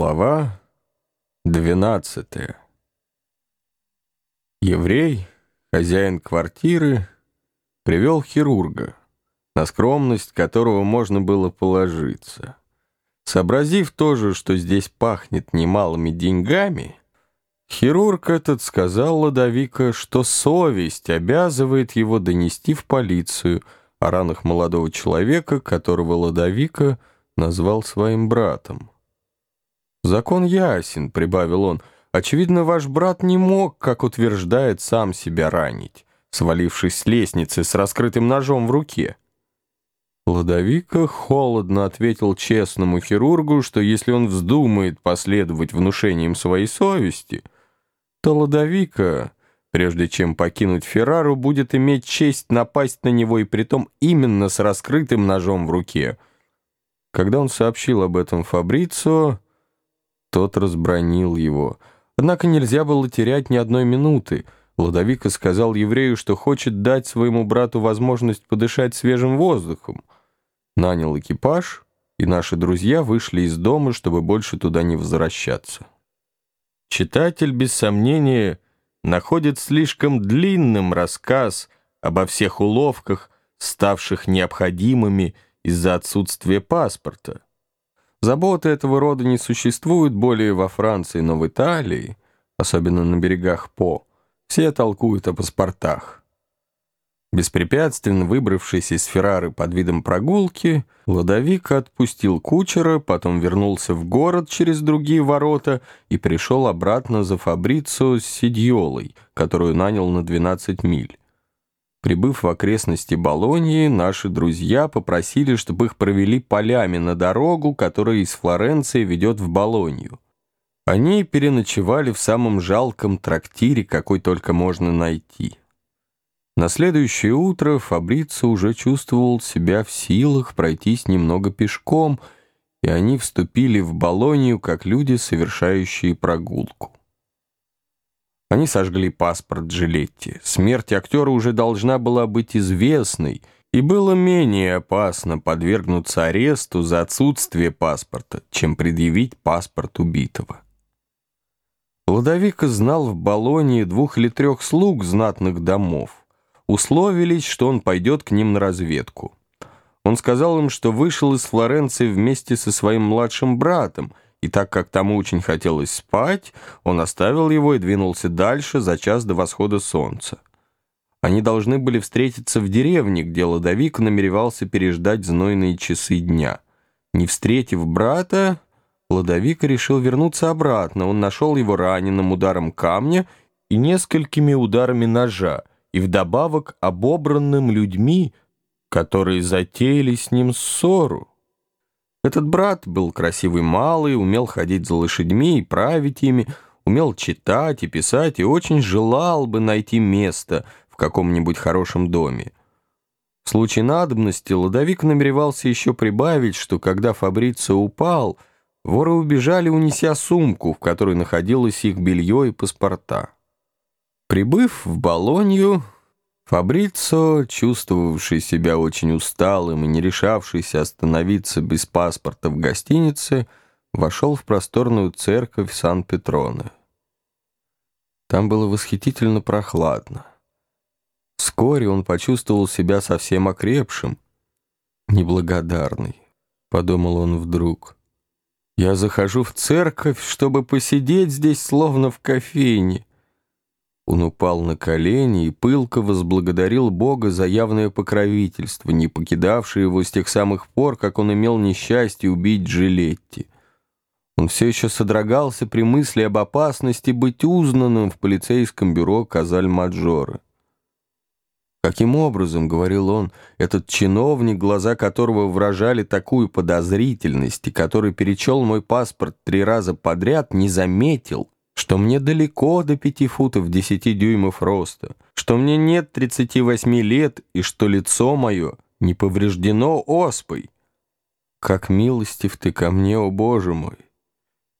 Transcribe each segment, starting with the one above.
Глава 12 Еврей, хозяин квартиры, привел хирурга, на скромность которого можно было положиться. Сообразив тоже, что здесь пахнет немалыми деньгами, хирург этот сказал Ладовика, что совесть обязывает его донести в полицию о ранах молодого человека, которого Ладовика назвал своим братом. «Закон ясен», — прибавил он. «Очевидно, ваш брат не мог, как утверждает, сам себя ранить, свалившись с лестницы с раскрытым ножом в руке». Ладовика холодно ответил честному хирургу, что если он вздумает последовать внушениям своей совести, то Ладовика, прежде чем покинуть Феррару, будет иметь честь напасть на него и притом именно с раскрытым ножом в руке. Когда он сообщил об этом Фабрицио, тот разбронил его. Однако нельзя было терять ни одной минуты. Ладовика сказал еврею, что хочет дать своему брату возможность подышать свежим воздухом. Нанял экипаж, и наши друзья вышли из дома, чтобы больше туда не возвращаться. Читатель, без сомнения, находит слишком длинным рассказ обо всех уловках, ставших необходимыми из-за отсутствия паспорта. Заботы этого рода не существуют более во Франции, но в Италии, особенно на берегах По, все толкуют о паспортах. Беспрепятственно выбравшись из Феррары под видом прогулки, Ладовик отпустил кучера, потом вернулся в город через другие ворота и пришел обратно за Фабрицио с Сидьолой, которую нанял на 12 миль. Прибыв в окрестности Болоньи, наши друзья попросили, чтобы их провели полями на дорогу, которая из Флоренции ведет в Болонью. Они переночевали в самом жалком трактире, какой только можно найти. На следующее утро Фабрицио уже чувствовал себя в силах пройтись немного пешком, и они вступили в Болонью как люди, совершающие прогулку. Они сожгли паспорт Джилетти. Смерть актера уже должна была быть известной, и было менее опасно подвергнуться аресту за отсутствие паспорта, чем предъявить паспорт убитого. Ладовика знал в Болонии двух или трех слуг знатных домов. Условились, что он пойдет к ним на разведку. Он сказал им, что вышел из Флоренции вместе со своим младшим братом — и так как тому очень хотелось спать, он оставил его и двинулся дальше за час до восхода солнца. Они должны были встретиться в деревне, где Ладовик намеревался переждать знойные часы дня. Не встретив брата, Ладовик решил вернуться обратно. Он нашел его раненым ударом камня и несколькими ударами ножа, и вдобавок обобранным людьми, которые затеяли с ним ссору. Этот брат был красивый малый, умел ходить за лошадьми и править ими, умел читать и писать и очень желал бы найти место в каком-нибудь хорошем доме. В случае надобности Ладовик намеревался еще прибавить, что когда Фабрицио упал, воры убежали, унеся сумку, в которой находилось их белье и паспорта. Прибыв в Болонью, Фабрицо, чувствовавший себя очень усталым и не решавшийся остановиться без паспорта в гостинице, вошел в просторную церковь Сан-Петроне. Там было восхитительно прохладно. Вскоре он почувствовал себя совсем окрепшим. «Неблагодарный», — подумал он вдруг. «Я захожу в церковь, чтобы посидеть здесь, словно в кофейне». Он упал на колени и пылко возблагодарил Бога за явное покровительство, не покидавшее его с тех самых пор, как он имел несчастье убить Джилетти. Он все еще содрогался при мысли об опасности быть узнанным в полицейском бюро Казаль-Маджора. Каким образом, — говорил он, — этот чиновник, глаза которого выражали такую подозрительность и который перечел мой паспорт три раза подряд, не заметил, что мне далеко до пяти футов десяти дюймов роста, что мне нет тридцати восьми лет и что лицо мое не повреждено оспой. Как милостив ты ко мне, о Боже мой!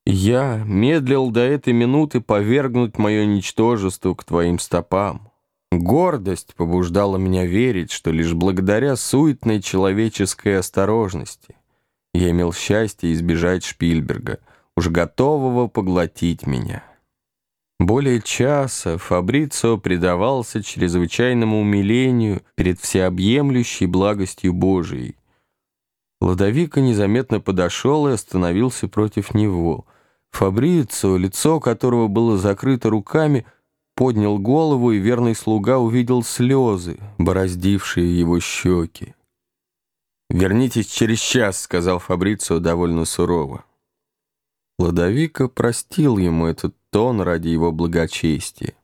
Я медлил до этой минуты повергнуть мое ничтожество к твоим стопам. Гордость побуждала меня верить, что лишь благодаря суетной человеческой осторожности я имел счастье избежать Шпильберга — уж готового поглотить меня. Более часа Фабрицио предавался чрезвычайному умилению перед всеобъемлющей благостью Божией. Ладовика незаметно подошел и остановился против него. Фабрицио, лицо которого было закрыто руками, поднял голову, и верный слуга увидел слезы, бороздившие его щеки. «Вернитесь через час», — сказал Фабрицио довольно сурово. Ладовика простил ему этот тон ради его благочестия.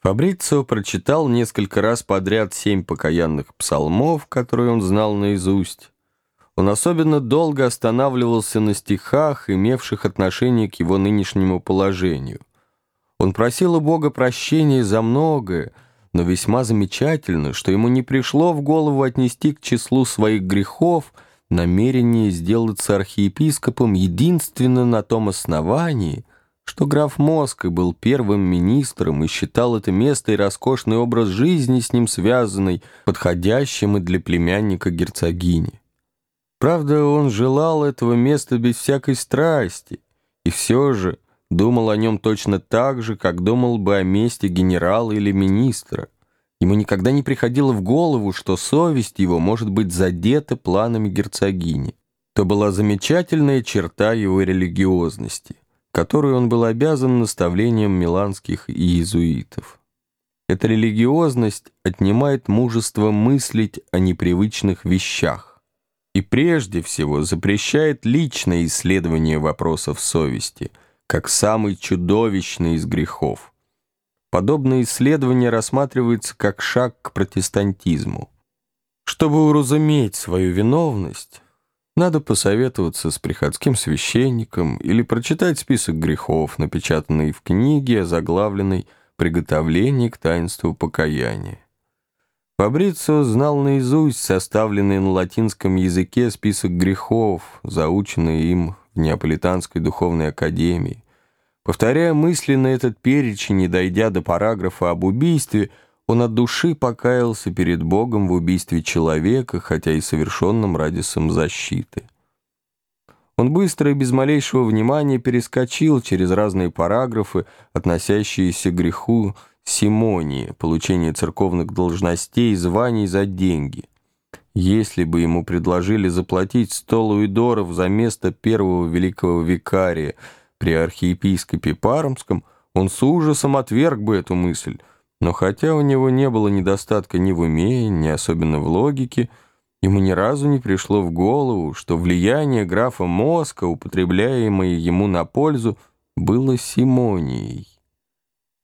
Фабрицио прочитал несколько раз подряд семь покаянных псалмов, которые он знал наизусть. Он особенно долго останавливался на стихах, имевших отношение к его нынешнему положению. Он просил у Бога прощения за многое, но весьма замечательно, что ему не пришло в голову отнести к числу своих грехов – намерение сделаться архиепископом единственно на том основании, что граф Моска был первым министром и считал это место и роскошный образ жизни с ним связанный, подходящим и для племянника герцогини. Правда, он желал этого места без всякой страсти, и все же думал о нем точно так же, как думал бы о месте генерала или министра. Ему никогда не приходило в голову, что совесть его может быть задета планами герцогини. То была замечательная черта его религиозности, которую он был обязан наставлением миланских иезуитов. Эта религиозность отнимает мужество мыслить о непривычных вещах и прежде всего запрещает личное исследование вопросов совести, как самый чудовищный из грехов – Подобное исследование рассматривается как шаг к протестантизму. Чтобы уразуметь свою виновность, надо посоветоваться с приходским священником или прочитать список грехов, напечатанный в книге, заглавленной «Приготовление к таинству покаяния». Фабрицио знал наизусть составленный на латинском языке список грехов, заученный им в Неаполитанской духовной академии. Повторяя мысленно этот перечень и дойдя до параграфа об убийстве, он от души покаялся перед Богом в убийстве человека, хотя и совершенном ради самозащиты. Он быстро и без малейшего внимания перескочил через разные параграфы, относящиеся к греху симонии, получения церковных должностей и званий за деньги. Если бы ему предложили заплатить сто луидоров за место первого великого викария – при архиепископе Пармском он с ужасом отверг бы эту мысль, но хотя у него не было недостатка ни в уме, ни особенно в логике, ему ни разу не пришло в голову, что влияние графа Моска, употребляемое ему на пользу, было симонией.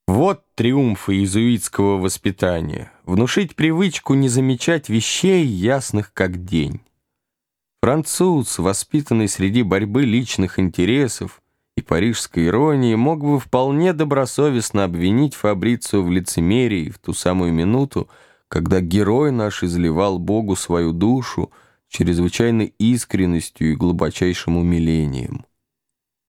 Вот триумф иезуитского воспитания — внушить привычку не замечать вещей, ясных как день. Француз, воспитанный среди борьбы личных интересов, и парижской иронии мог бы вполне добросовестно обвинить Фабрицию в лицемерии в ту самую минуту, когда герой наш изливал Богу свою душу чрезвычайной искренностью и глубочайшим умилением.